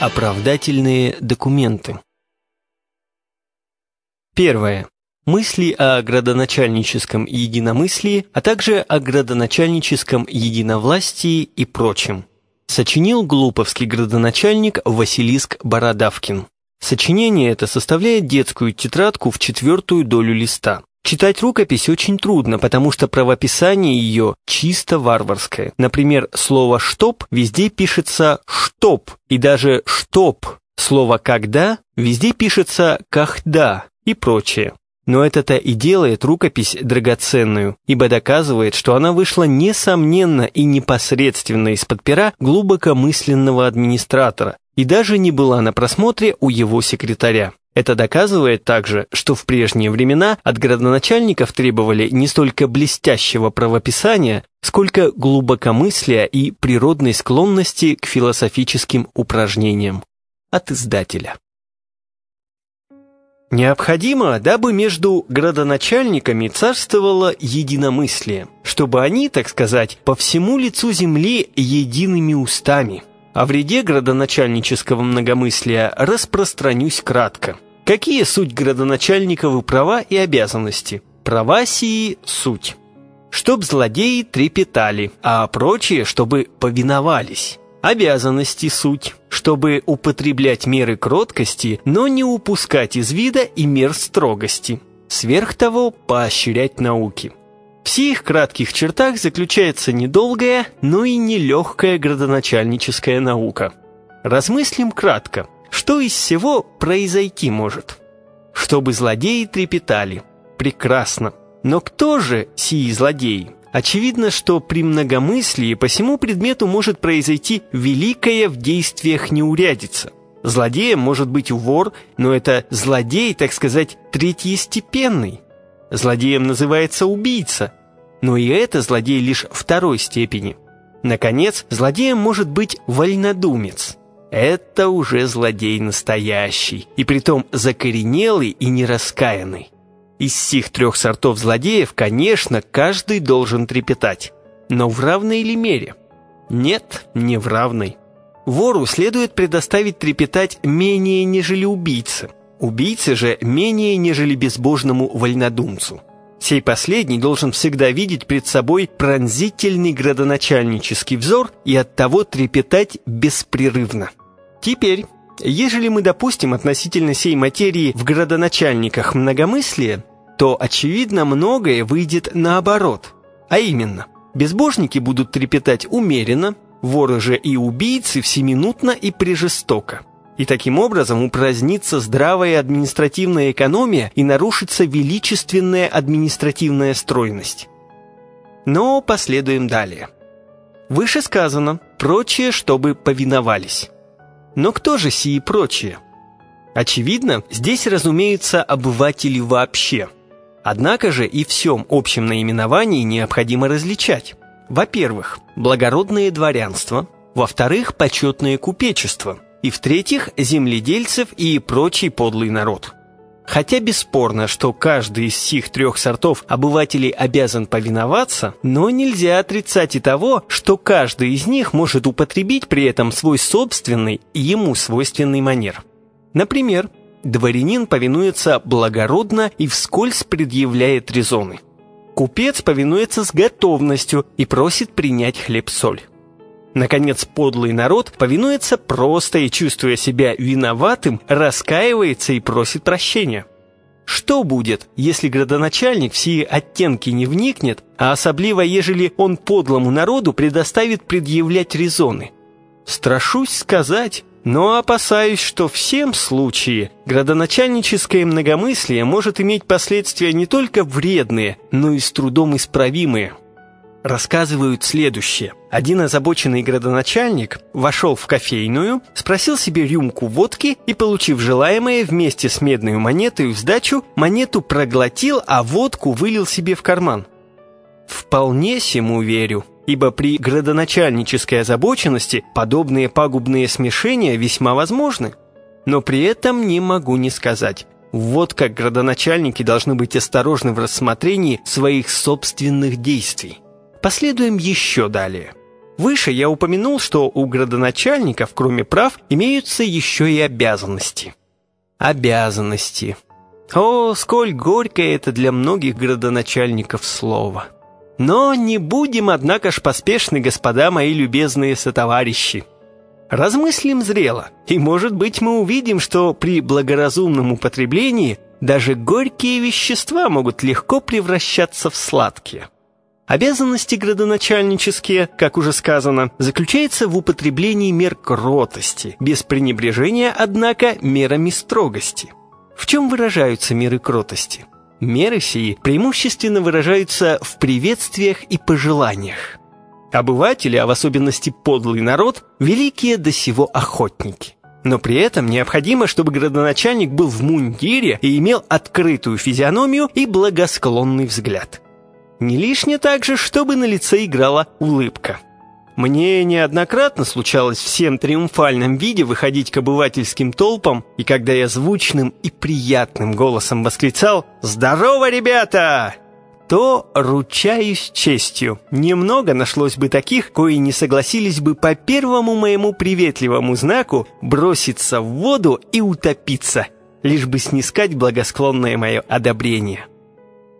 Оправдательные документы Первое. Мысли о градоначальническом единомыслии, а также о градоначальническом единовластии и прочем. Сочинил глуповский градоначальник Василиск Бородавкин. Сочинение это составляет детскую тетрадку в четвертую долю листа. Читать рукопись очень трудно, потому что правописание ее чисто варварское. Например, слово «штоп» везде пишется «штоп», и даже «штоп». Слово «когда» везде пишется «кахда» и прочее. Но это-то и делает рукопись драгоценную, ибо доказывает, что она вышла несомненно и непосредственно из-под пера глубокомысленного администратора и даже не была на просмотре у его секретаря. Это доказывает также, что в прежние времена от градоначальников требовали не столько блестящего правописания, сколько глубокомыслия и природной склонности к философическим упражнениям. От издателя. Необходимо, дабы между градоначальниками царствовало единомыслие, чтобы они, так сказать, по всему лицу земли едиными устами. О вреде градоначальнического многомыслия распространюсь кратко. Какие суть градоначальниковы права и обязанности? Права сии – суть. Чтоб злодеи трепетали, а прочие, чтобы повиновались. Обязанности суть, чтобы употреблять меры кроткости, но не упускать из вида и мер строгости. Сверх того, поощрять науки. В сих кратких чертах заключается недолгая, но и нелегкая градоначальническая наука. Размыслим кратко, что из всего произойти может. Чтобы злодеи трепетали. Прекрасно. Но кто же сии злодеи? Очевидно, что при многомыслии по всему предмету может произойти великая в действиях неурядица. Злодеем может быть вор, но это злодей, так сказать, третьестепенный. Злодеем называется убийца, но и это злодей лишь второй степени. Наконец, злодеем может быть вольнодумец. Это уже злодей настоящий, и притом закоренелый и нераскаянный. Из сих трех сортов злодеев, конечно, каждый должен трепетать. Но в равной ли мере? Нет, не в равной. Вору следует предоставить трепетать менее, нежели убийце. Убийце же менее, нежели безбожному вольнодумцу. Сей последний должен всегда видеть пред собой пронзительный градоначальнический взор и оттого трепетать беспрерывно. Теперь Ежели мы допустим относительно сей материи в градоначальниках многомыслие, то, очевидно, многое выйдет наоборот. А именно, безбожники будут трепетать умеренно, воры же и убийцы всеминутно и прижестоко. И таким образом упразднится здравая административная экономия и нарушится величественная административная стройность. Но последуем далее. Выше сказано, прочее, чтобы повиновались. Но кто же сии прочие? Очевидно, здесь разумеются обыватели вообще. Однако же и всем общем наименовании необходимо различать. Во-первых, благородное дворянство, во-вторых, почетное купечество, и в-третьих, земледельцев и прочий подлый народ – Хотя бесспорно, что каждый из сих трех сортов обывателей обязан повиноваться, но нельзя отрицать и того, что каждый из них может употребить при этом свой собственный и ему свойственный манер. Например, дворянин повинуется благородно и вскользь предъявляет резоны. Купец повинуется с готовностью и просит принять хлеб-соль. Наконец, подлый народ повинуется просто и, чувствуя себя виноватым, раскаивается и просит прощения. Что будет, если градоначальник в сии оттенки не вникнет, а особливо, ежели он подлому народу предоставит предъявлять резоны? Страшусь сказать, но опасаюсь, что в всем случае градоначальническое многомыслие может иметь последствия не только вредные, но и с трудом исправимые – рассказывают следующее. Один озабоченный градоначальник вошел в кофейную, спросил себе рюмку водки и, получив желаемое, вместе с медной монетой в сдачу, монету проглотил, а водку вылил себе в карман. Вполне сему верю, ибо при градоначальнической озабоченности подобные пагубные смешения весьма возможны. Но при этом не могу не сказать. Вот как градоначальники должны быть осторожны в рассмотрении своих собственных действий. Последуем еще далее. Выше я упомянул, что у градоначальников, кроме прав, имеются еще и обязанности. Обязанности. О, сколь горькое это для многих градоначальников слово. Но не будем, однако ж, поспешны, господа мои любезные сотоварищи. Размыслим зрело, и, может быть, мы увидим, что при благоразумном употреблении даже горькие вещества могут легко превращаться в сладкие. Обязанности градоначальнические, как уже сказано, заключаются в употреблении мер кротости, без пренебрежения, однако, мерами строгости. В чем выражаются меры кротости? Меры сии преимущественно выражаются в приветствиях и пожеланиях. Обыватели, а в особенности подлый народ, великие до сего охотники. Но при этом необходимо, чтобы градоначальник был в мундире и имел открытую физиономию и благосклонный взгляд. Не лишне также, чтобы на лице играла улыбка. Мне неоднократно случалось всем триумфальном виде выходить к обывательским толпам, и когда я звучным и приятным голосом восклицал «Здорово, ребята!», то, ручаюсь честью, немного нашлось бы таких, кои не согласились бы по первому моему приветливому знаку броситься в воду и утопиться, лишь бы снискать благосклонное мое одобрение.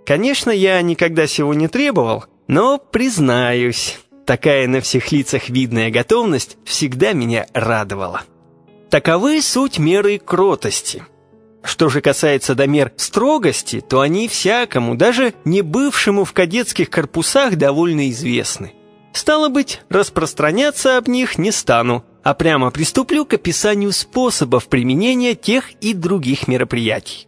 Конечно, я никогда сего не требовал, но, признаюсь, Такая на всех лицах видная готовность всегда меня радовала. Таковы суть меры кротости. Что же касается до мер строгости, то они всякому, даже не бывшему в кадетских корпусах, довольно известны. Стало быть, распространяться об них не стану, а прямо приступлю к описанию способов применения тех и других мероприятий.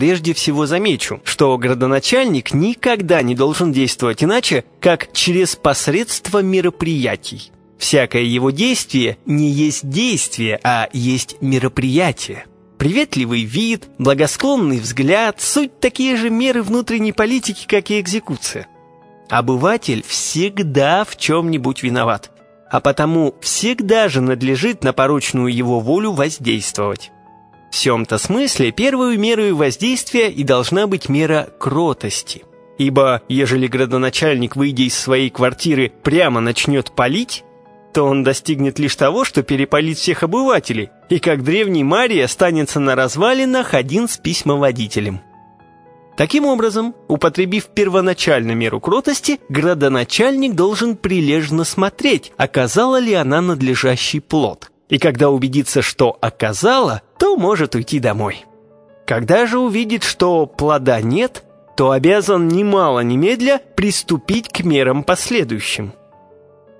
Прежде всего замечу, что градоначальник никогда не должен действовать иначе, как через посредство мероприятий. Всякое его действие не есть действие, а есть мероприятие. Приветливый вид, благосклонный взгляд – суть такие же меры внутренней политики, как и экзекуция. Обыватель всегда в чем-нибудь виноват, а потому всегда же надлежит на порочную его волю воздействовать. В всем-то смысле первую меру воздействия и должна быть мера кротости. Ибо, ежели градоначальник, выйдя из своей квартиры, прямо начнет палить, то он достигнет лишь того, что перепалит всех обывателей, и как древний Марий останется на развалинах один с письмоводителем. Таким образом, употребив первоначально меру кротости, градоначальник должен прилежно смотреть, оказала ли она надлежащий плод. И когда убедится, что оказала, то может уйти домой. Когда же увидит, что плода нет, то обязан немало немедля приступить к мерам последующим.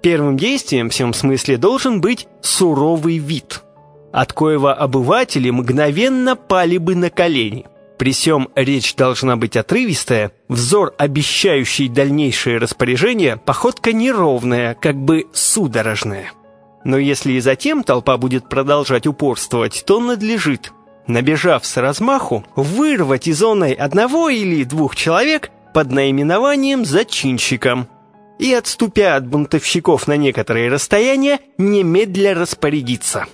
Первым действием в всем смысле должен быть суровый вид, от коего обыватели мгновенно пали бы на колени. При сём речь должна быть отрывистая, взор, обещающий дальнейшее распоряжение, походка неровная, как бы судорожная. Но если и затем толпа будет продолжать упорствовать, то надлежит, набежав с размаху, вырвать из зоны одного или двух человек под наименованием «зачинщиком» и, отступя от бунтовщиков на некоторые расстояния, немедля распорядиться.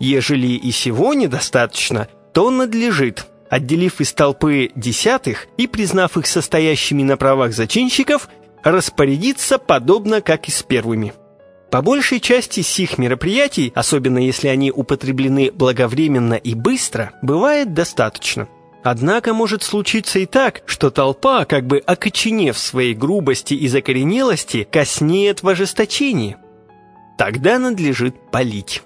Ежели и сего недостаточно, то надлежит, отделив из толпы десятых и признав их состоящими на правах зачинщиков, распорядиться подобно, как и с первыми. По большей части сих мероприятий, особенно если они употреблены благовременно и быстро, бывает достаточно. Однако может случиться и так, что толпа, как бы окоченев своей грубости и закоренелости, коснеет в ожесточении. Тогда надлежит полить.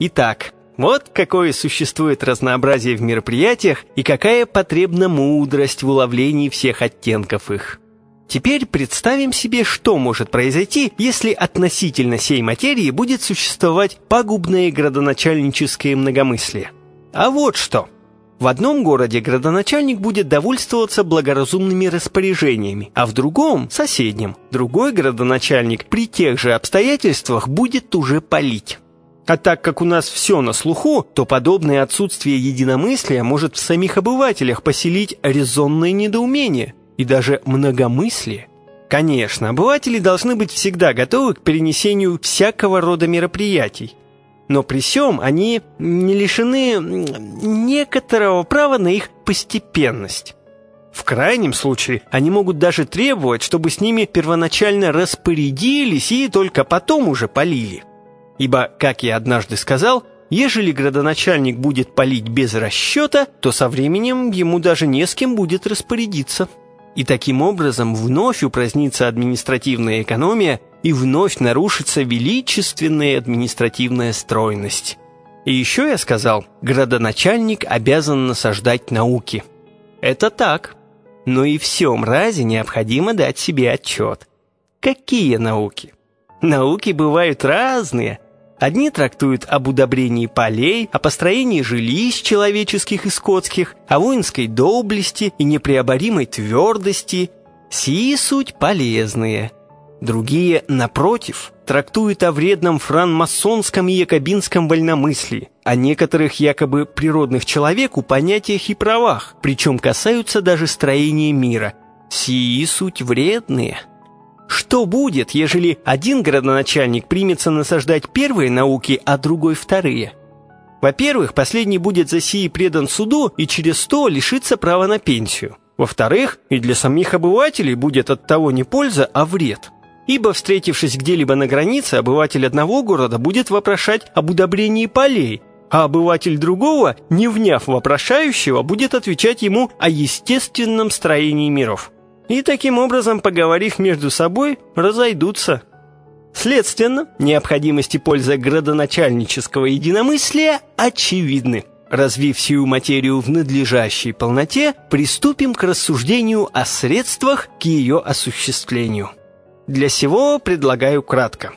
Итак, вот какое существует разнообразие в мероприятиях и какая потребна мудрость в уловлении всех оттенков их. Теперь представим себе, что может произойти, если относительно сей материи будет существовать пагубное градоначальническое многомыслие. А вот что. В одном городе градоначальник будет довольствоваться благоразумными распоряжениями, а в другом, соседнем, другой градоначальник при тех же обстоятельствах будет уже палить. А так как у нас все на слуху, то подобное отсутствие единомыслия может в самих обывателях поселить резонное недоумение – и даже многомыслие. Конечно, обыватели должны быть всегда готовы к перенесению всякого рода мероприятий, но при всем они не лишены некоторого права на их постепенность. В крайнем случае они могут даже требовать, чтобы с ними первоначально распорядились и только потом уже полили. Ибо, как я однажды сказал, ежели градоначальник будет полить без расчета, то со временем ему даже не с кем будет распорядиться. И таким образом вновь упразднится административная экономия и вновь нарушится величественная административная стройность. И еще я сказал, градоначальник обязан насаждать науки. Это так. Но и всем разе необходимо дать себе отчет. Какие науки? Науки бывают разные. Одни трактуют об удобрении полей, о построении жилищ человеческих и скотских, о воинской доблести и непреоборимой твердости. Сии суть полезные. Другие, напротив, трактуют о вредном франмасонском и якобинском вольномыслии, о некоторых якобы природных человеку понятиях и правах, причем касаются даже строения мира. Сии суть вредные. Что будет, ежели один градоначальник примется насаждать первые науки, а другой вторые? Во-первых, последний будет за сии предан суду и через сто лишится права на пенсию. Во-вторых, и для самих обывателей будет от того не польза, а вред – Ибо, встретившись где-либо на границе, обыватель одного города будет вопрошать об удобрении полей, а обыватель другого, не вняв вопрошающего, будет отвечать ему о естественном строении миров. И таким образом, поговорив между собой, разойдутся. Следственно, необходимости пользы градоначальнического единомыслия очевидны. Развив сию материю в надлежащей полноте, приступим к рассуждению о средствах к ее осуществлению. Для сего предлагаю кратко.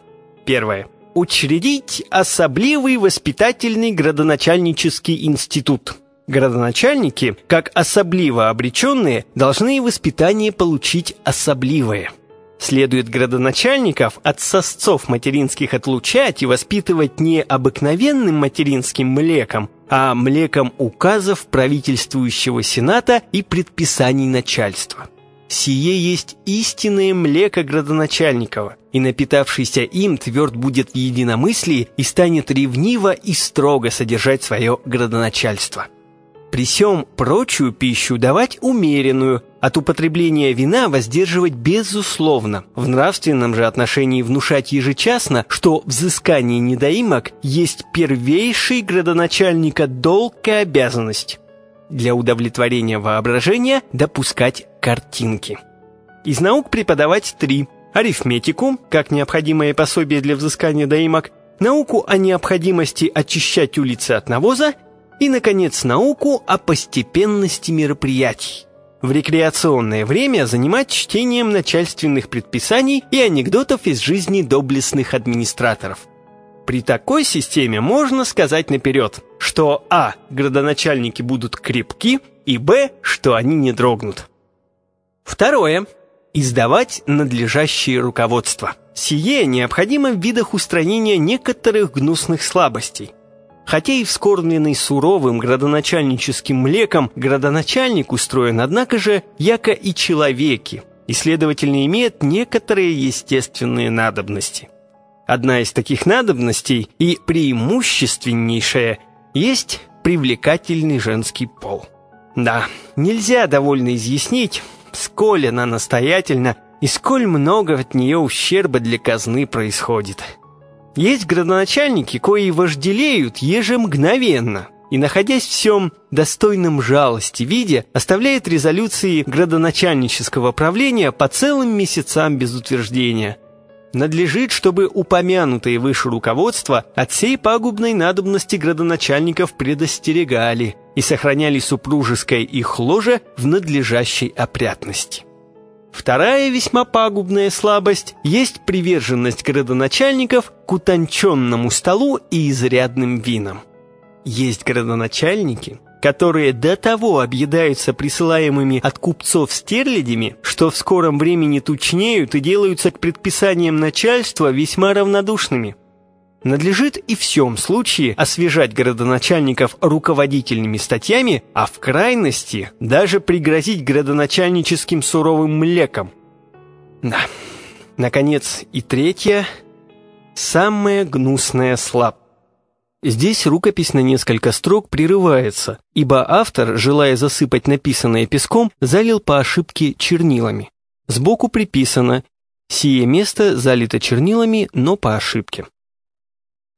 Первое. Учредить особливый воспитательный градоначальнический институт. Градоначальники, как особливо обреченные, должны воспитание получить особливое. Следует градоначальников от сосцов материнских отлучать и воспитывать не обыкновенным материнским млеком, а млеком указов правительствующего сената и предписаний начальства. Сие есть истинное млеко градоначальникова, и напитавшийся им тверд будет в единомыслии и станет ревниво и строго содержать свое градоначальство. При сём прочую пищу давать умеренную, от употребления вина воздерживать безусловно, в нравственном же отношении внушать ежечасно, что взыскание недоимок есть первейший градоначальника долг и обязанность для удовлетворения воображения допускать картинки. Из наук преподавать три. Арифметику, как необходимое пособие для взыскания доимок, науку о необходимости очищать улицы от навоза и, наконец, науку о постепенности мероприятий. В рекреационное время занимать чтением начальственных предписаний и анекдотов из жизни доблестных администраторов. При такой системе можно сказать наперед, что а. градоначальники будут крепки, и б. что они не дрогнут. Второе. Издавать надлежащее руководство. Сие необходимо в видах устранения некоторых гнусных слабостей. Хотя и вскормленный суровым градоначальническим млеком, градоначальник устроен, однако же, яко и человеки, и, следовательно, имеет некоторые естественные надобности – Одна из таких надобностей и преимущественнейшая есть привлекательный женский пол. Да, нельзя довольно изъяснить, сколь она настоятельна и сколь много от нее ущерба для казны происходит. Есть градоначальники, кои вожделеют ежемгновенно, и, находясь в всем достойном жалости виде, оставляет резолюции градоначальнического правления по целым месяцам без утверждения – надлежит, чтобы упомянутые выше руководства от всей пагубной надобности градоначальников предостерегали и сохраняли супружеское их ложе в надлежащей опрятности. Вторая весьма пагубная слабость есть приверженность градоначальников к утонченному столу и изрядным винам. Есть градоначальники, которые до того объедаются присылаемыми от купцов стерлядями, что в скором времени тучнеют и делаются к предписаниям начальства весьма равнодушными. Надлежит и в всем случае освежать городоначальников руководительными статьями, а в крайности даже пригрозить городоначальническим суровым млеком. Да, наконец, и третье, самое гнусное слаб Здесь рукопись на несколько строк прерывается, ибо автор, желая засыпать написанное песком, залил по ошибке чернилами. Сбоку приписано «Сие место залито чернилами, но по ошибке».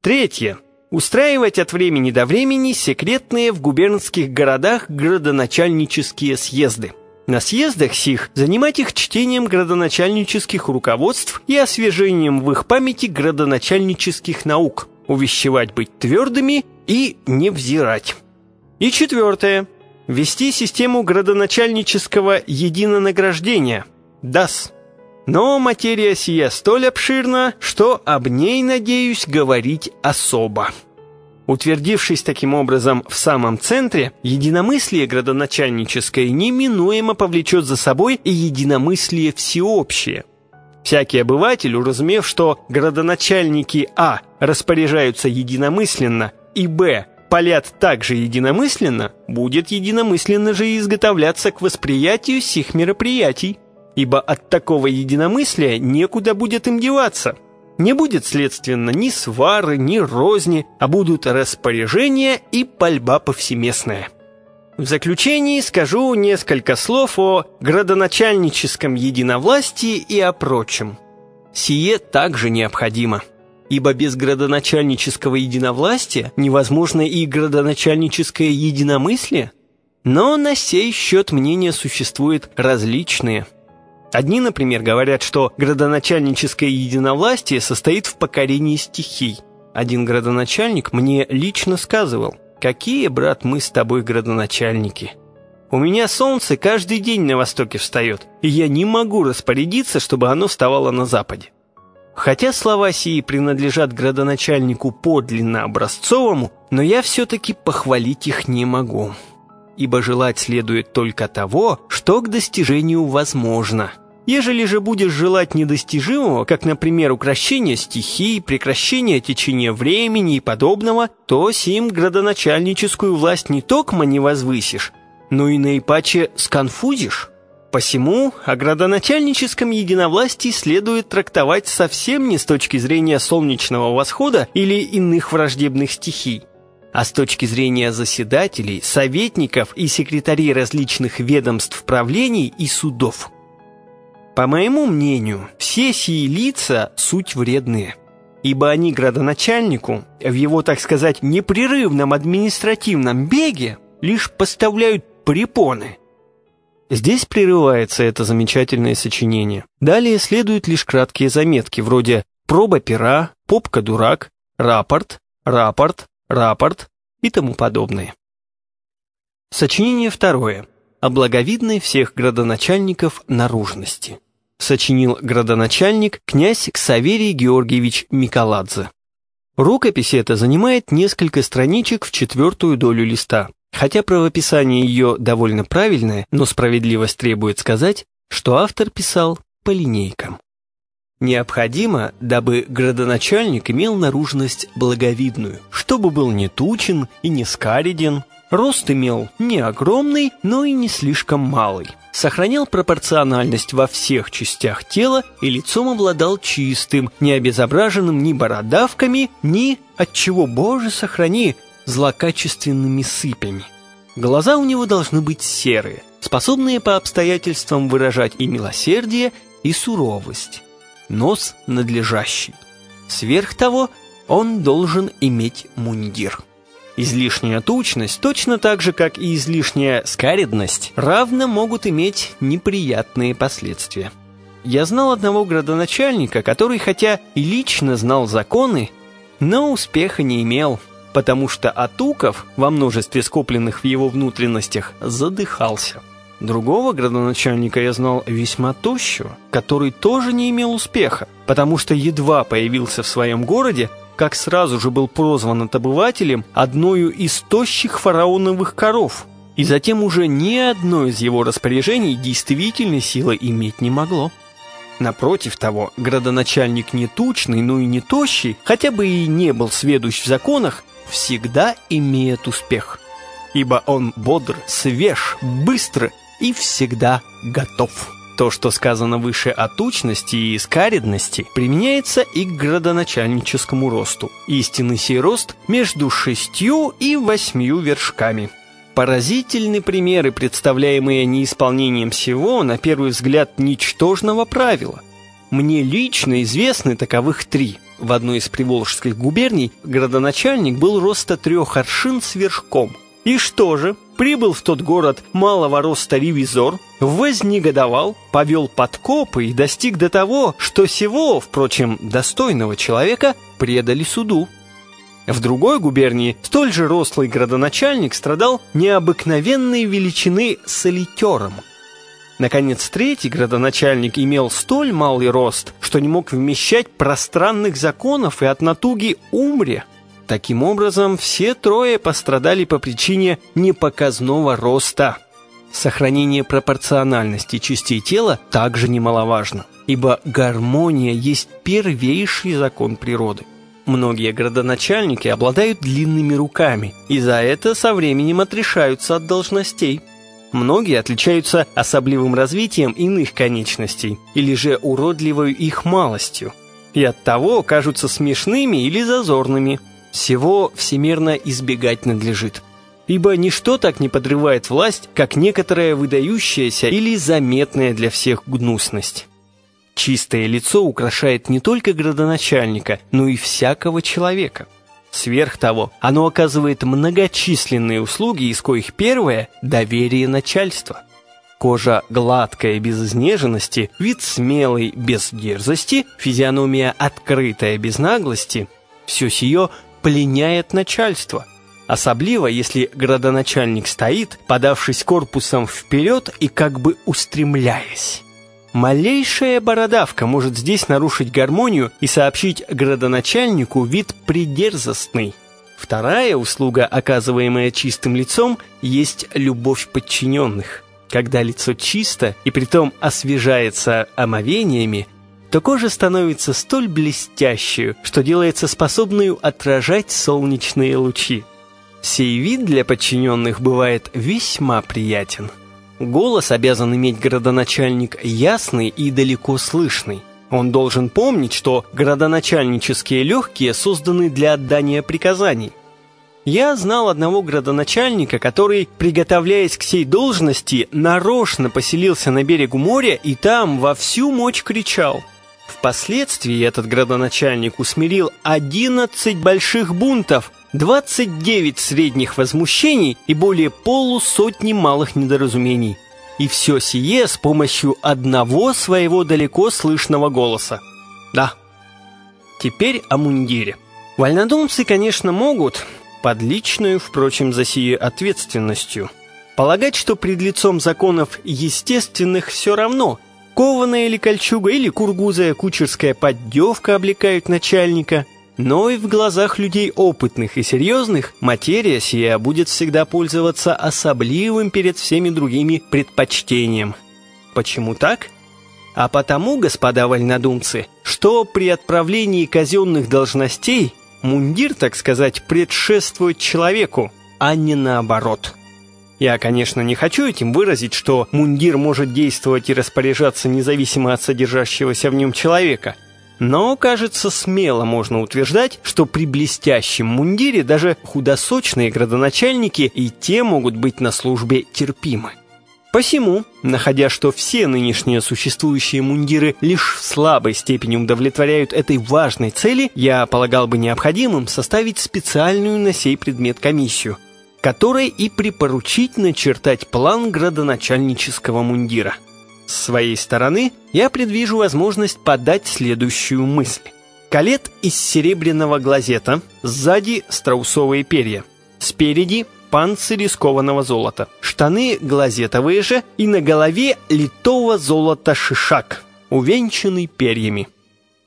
Третье. Устраивать от времени до времени секретные в губернских городах градоначальнические съезды. На съездах сих занимать их чтением градоначальнических руководств и освежением в их памяти градоначальнических наук, увещевать быть твердыми и не взирать. И четвертое. Ввести систему градоначальнического единонаграждения – ДАС. Но материя сия столь обширна, что об ней, надеюсь, говорить особо. Утвердившись таким образом в самом центре, единомыслие градоначальническое неминуемо повлечет за собой и единомыслие всеобщее. Всякий обыватель, уразумев, что градоначальники А распоряжаются единомысленно и Б палят также единомысленно, будет единомысленно же изготовляться к восприятию сих мероприятий, ибо от такого единомыслия некуда будет им деваться – не будет, следственно, ни свары, ни розни, а будут распоряжения и пальба повсеместная. В заключении скажу несколько слов о градоначальническом единовластии и о прочем. Сие также необходимо, ибо без градоначальнического единовластия невозможно и градоначальническое единомыслие. Но на сей счет мнения существуют различные – Одни, например, говорят, что градоначальническое единовластие состоит в покорении стихий. Один градоначальник мне лично сказывал, «Какие, брат, мы с тобой градоначальники?» У меня солнце каждый день на востоке встает, и я не могу распорядиться, чтобы оно вставало на западе. Хотя слова сии принадлежат градоначальнику подлинно образцовому, но я все-таки похвалить их не могу. Ибо желать следует только того, что к достижению возможно – Ежели же будешь желать недостижимого, как, например, укращения стихий, прекращения течения времени и подобного, то сим градоначальническую власть не токмо не возвысишь, но и наипаче сконфузишь. Посему о градоначальническом единовластии следует трактовать совсем не с точки зрения солнечного восхода или иных враждебных стихий, а с точки зрения заседателей, советников и секретарей различных ведомств правлений и судов. По моему мнению, все сии лица – суть вредные, ибо они градоначальнику в его, так сказать, непрерывном административном беге лишь поставляют препоны. Здесь прерывается это замечательное сочинение. Далее следуют лишь краткие заметки, вроде «проба пера», «попка-дурак», «рапорт», «рапорт», «рапорт» и тому подобное. Сочинение второе о благовидной всех градоначальников наружности. Сочинил градоначальник князь Ксаверий Георгиевич Миколадзе. Рукопись эта занимает несколько страничек в четвертую долю листа. Хотя правописание ее довольно правильное, но справедливость требует сказать, что автор писал по линейкам. Необходимо, дабы градоначальник имел наружность благовидную, чтобы был не тучен и не скариден, Рост имел не огромный, но и не слишком малый. Сохранял пропорциональность во всех частях тела и лицом обладал чистым, не обезображенным ни бородавками, ни, отчего, боже сохрани, злокачественными сыпями. Глаза у него должны быть серые, способные по обстоятельствам выражать и милосердие, и суровость. Нос надлежащий. Сверх того, он должен иметь мундир. Излишняя тучность, точно так же, как и излишняя скаридность, равно могут иметь неприятные последствия. Я знал одного градоначальника, который хотя и лично знал законы, но успеха не имел, потому что от уков, во множестве скопленных в его внутренностях, задыхался. Другого градоначальника я знал весьма тощего, который тоже не имел успеха, потому что едва появился в своем городе, как сразу же был прозван от обывателем одною из тощих фараоновых коров, и затем уже ни одно из его распоряжений действительной силы иметь не могло. Напротив того, градоначальник не тучный, но и не тощий, хотя бы и не был сведущ в законах, всегда имеет успех. Ибо он бодр, свеж, быстр и всегда готов. То, что сказано выше о тучности и скаредности, применяется и к градоначальническому росту. Истинный сей рост между шестью и восьмью вершками. Поразительны примеры, представляемые неисполнением всего, на первый взгляд, ничтожного правила. Мне лично известны таковых три. В одной из приволжских губерний градоначальник был роста трех аршин с вершком. И что же? Прибыл в тот город малого роста ревизор, вознегодовал, повел подкопы и достиг до того, что сего, впрочем, достойного человека предали суду. В другой губернии столь же рослый градоначальник страдал необыкновенной величины солитером. Наконец, третий градоначальник имел столь малый рост, что не мог вмещать пространных законов и от натуги умре. Таким образом, все трое пострадали по причине непоказного роста. Сохранение пропорциональности частей тела также немаловажно, ибо гармония есть первейший закон природы. Многие градоначальники обладают длинными руками, и за это со временем отрешаются от должностей. Многие отличаются особливым развитием иных конечностей, или же уродливой их малостью, и оттого кажутся смешными или зазорными. Всего всемирно избегать надлежит. Ибо ничто так не подрывает власть, как некоторая выдающаяся или заметная для всех гнусность. Чистое лицо украшает не только градоначальника, но и всякого человека. Сверх того, оно оказывает многочисленные услуги, из коих первое – доверие начальства. Кожа гладкая, без изнеженности, вид смелый, без дерзости, физиономия открытая, без наглости – все сие пленяет начальство. Особливо, если градоначальник стоит, подавшись корпусом вперед и как бы устремляясь. Малейшая бородавка может здесь нарушить гармонию и сообщить градоначальнику вид придерзостный. Вторая услуга, оказываемая чистым лицом, есть любовь подчиненных. Когда лицо чисто и притом освежается омовениями, то кожа становится столь блестящей, что делается способной отражать солнечные лучи. Сей вид для подчиненных бывает весьма приятен. Голос обязан иметь городоначальник ясный и далеко слышный. Он должен помнить, что городоначальнические легкие созданы для отдания приказаний. Я знал одного градоначальника, который, приготовляясь к сей должности, нарочно поселился на берегу моря и там во всю мощь кричал. Впоследствии этот градоначальник усмирил 11 больших бунтов, 29 средних возмущений и более полусотни малых недоразумений. И все сие с помощью одного своего далеко слышного голоса. Да. Теперь о мундире. Вольнодумцы, конечно, могут, под личную, впрочем, за сие ответственностью, полагать, что пред лицом законов естественных все равно, кованая или кольчуга, или кургузая кучерская поддевка облекают начальника – но и в глазах людей опытных и серьезных материя сия будет всегда пользоваться особливым перед всеми другими предпочтением. Почему так? А потому, господа вольнодумцы, что при отправлении казенных должностей мундир, так сказать, предшествует человеку, а не наоборот. Я, конечно, не хочу этим выразить, что мундир может действовать и распоряжаться независимо от содержащегося в нем человека – но, кажется, смело можно утверждать, что при блестящем мундире даже худосочные градоначальники и те могут быть на службе терпимы. Посему, находя, что все нынешние существующие мундиры лишь в слабой степени удовлетворяют этой важной цели, я полагал бы необходимым составить специальную на сей предмет комиссию, которой и припоручить начертать план градоначальнического мундира – с своей стороны я предвижу возможность подать следующую мысль. Калет из серебряного глазета, сзади страусовые перья, спереди панцирь из кованого золота, штаны глазетовые же и на голове литого золота шишак, увенчанный перьями.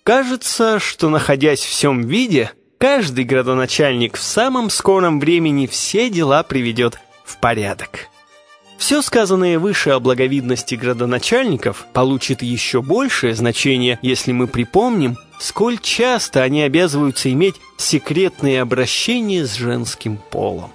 Кажется, что находясь в всем виде, каждый градоначальник в самом скором времени все дела приведет в порядок. Все сказанное выше о благовидности градоначальников получит еще большее значение, если мы припомним, сколь часто они обязываются иметь секретные обращения с женским полом.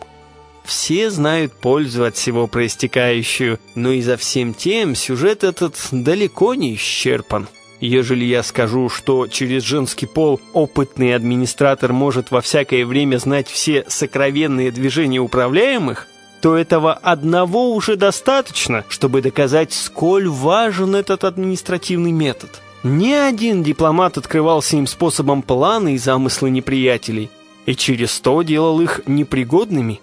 все знают пользу от всего проистекающую, но и за всем тем сюжет этот далеко не исчерпан. Ежели я скажу, что через женский пол опытный администратор может во всякое время знать все сокровенные движения управляемых, то этого одного уже достаточно, чтобы доказать, сколь важен этот административный метод. Ни один дипломат открывался им способом плана и замыслы неприятелей, и через то делал их непригодными.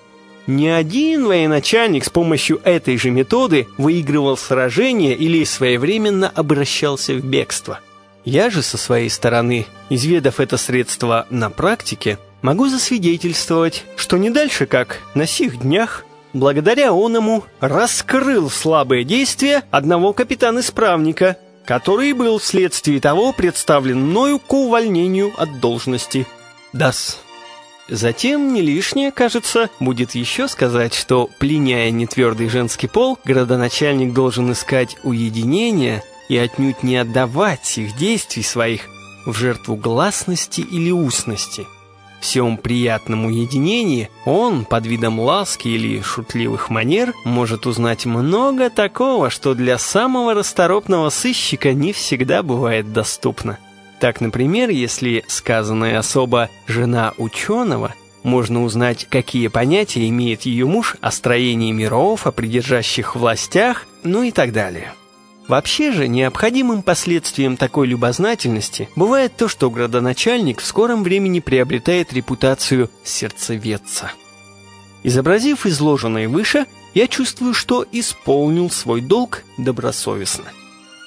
Ни один военачальник с помощью этой же методы выигрывал сражения или своевременно обращался в бегство. Я же со своей стороны, изведав это средство на практике, могу засвидетельствовать, что не дальше как на сих днях, благодаря оному, раскрыл слабые действия одного капитана-исправника, который был вследствие того представлен мною к увольнению от должности. Дас. Затем не лишнее, кажется, будет еще сказать, что, пленяя нетвердый женский пол, градоначальник должен искать уединение и отнюдь не отдавать их действий своих в жертву гласности или устности. В всем приятном уединении он, под видом ласки или шутливых манер, может узнать много такого, что для самого расторопного сыщика не всегда бывает доступно. Так, например, если сказанная особа «жена ученого», можно узнать, какие понятия имеет ее муж о строении миров, о придержащих властях, ну и так далее. Вообще же необходимым последствием такой любознательности бывает то, что градоначальник в скором времени приобретает репутацию сердцеведца. Изобразив изложенное выше, я чувствую, что исполнил свой долг добросовестно.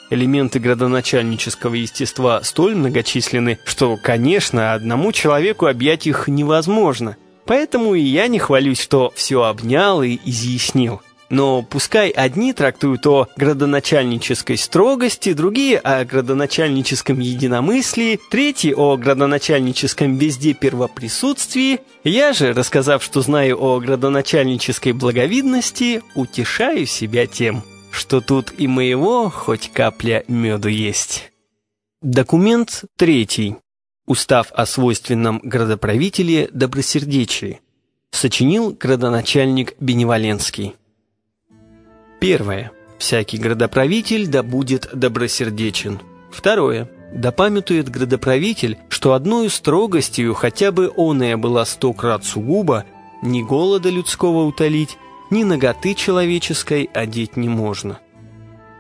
Элементы градоначальнического естества столь многочисленны, что, конечно, одному человеку объять их невозможно. Поэтому и я не хвалюсь, что все обнял и изъяснил. Но пускай одни трактуют о градоначальнической строгости, другие о градоначальническом единомыслии, третьи о градоначальническом везде первоприсутствии, я же, рассказав, что знаю о градоначальнической благовидности, утешаю себя тем – что тут и моего хоть капля меду есть. Документ третий. Устав о свойственном градоправителе добросердечии. Сочинил градоначальник Беневоленский. Первое. Всякий градоправитель да будет добросердечен. Второе. Да памятует градоправитель, что одной строгостью хотя бы оная была сто крат сугубо, ни голода людского утолить, ни ноготы человеческой одеть не можно.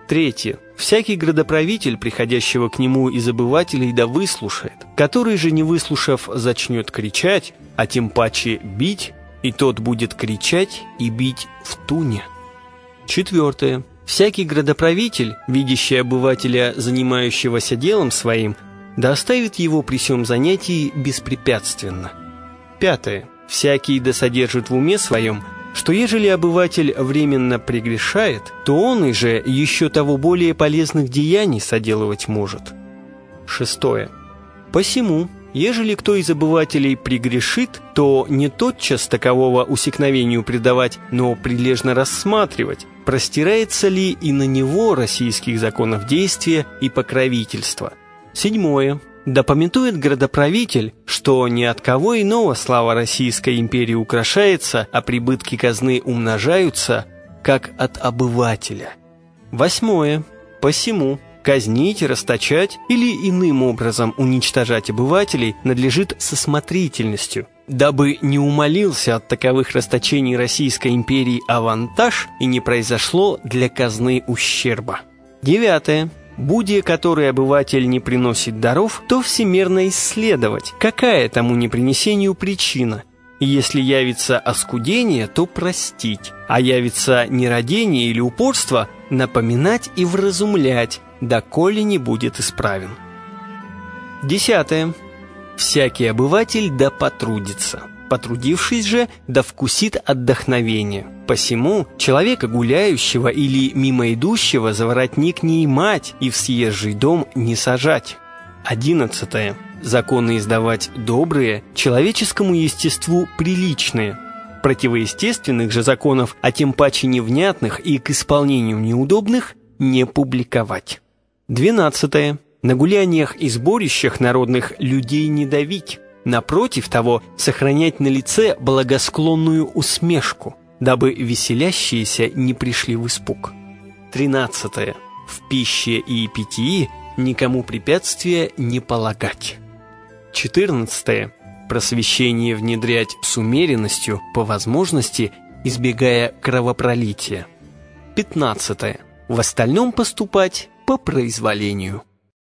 Третье. Всякий градоправитель, приходящего к нему из обывателей, да выслушает, который же, не выслушав, зачнет кричать, а тем паче бить, и тот будет кричать и бить в туне. Четвертое. Всякий градоправитель, видящий обывателя, занимающегося делом своим, да его при всем занятии беспрепятственно. Пятое. Всякий да содержит в уме своем – что ежели обыватель временно прегрешает, то он и же еще того более полезных деяний соделывать может. Шестое. Посему, ежели кто из обывателей прегрешит, то не тотчас такового усекновению предавать, но прилежно рассматривать, простирается ли и на него российских законов действия и покровительства. Седьмое. Да пометует градоправитель, что ни от кого иного слава Российской империи украшается, а прибытки казны умножаются, как от обывателя. Восьмое. Посему казнить, расточать или иным образом уничтожать обывателей надлежит со смотрительностью, дабы не умолился от таковых расточений Российской империи авантаж и не произошло для казны ущерба. Девятое. Будя который обыватель не приносит даров, то всемерно исследовать, какая тому непринесению причина. И если явится оскудение, то простить, а явится нерадение или упорство, напоминать и вразумлять, доколе не будет исправен. Десятое. Всякий обыватель да потрудится. Потрудившись же, да вкусит отдохновение. Посему человека гуляющего или мимо идущего за воротник не имать и в съезжий дом не сажать. Одиннадцатое. Законы издавать добрые, человеческому естеству приличные. Противоестественных же законов, а тем паче невнятных и к исполнению неудобных, не публиковать. Двенадцатое. На гуляниях и сборищах народных людей не давить. Напротив того, сохранять на лице благосклонную усмешку. дабы веселящиеся не пришли в испуг. 13. В пище и питьи никому препятствия не полагать. 14. Просвещение внедрять с умеренностью, по возможности, избегая кровопролития. 15. В остальном поступать по произволению.